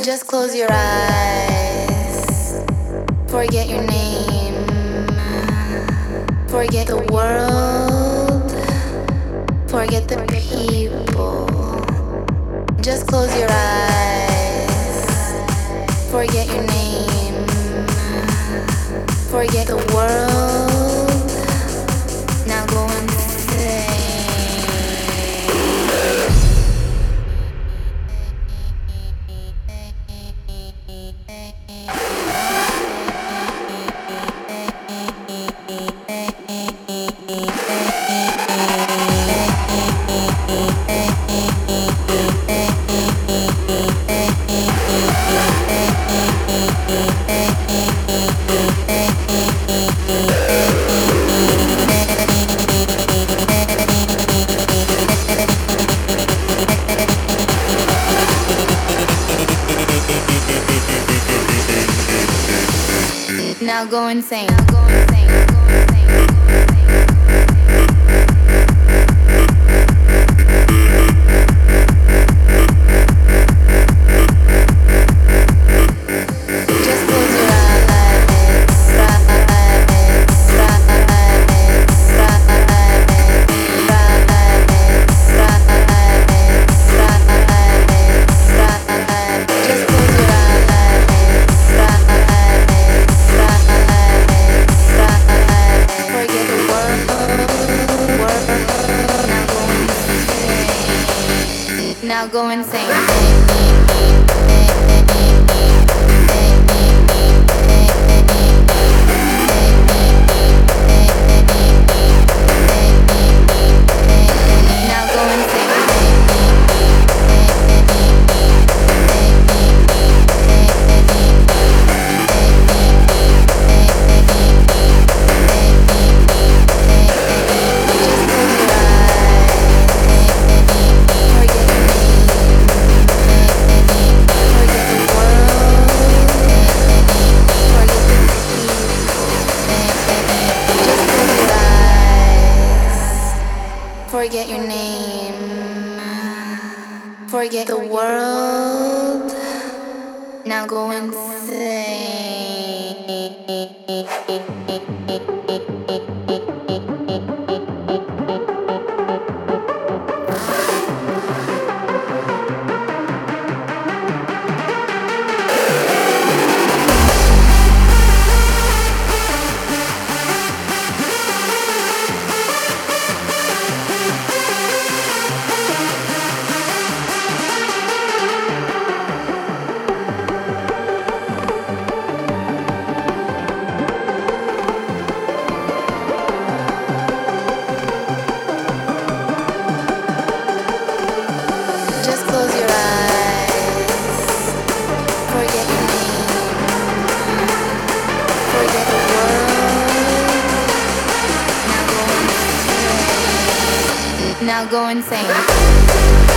Just close your eyes. Forget your name. Forget the world. Forget the people. Just close your eyes. Forget your name. Forget the world. Now go insane. Now go insane. Now go insane. Now Forget the world. Now go insane. Now go insane.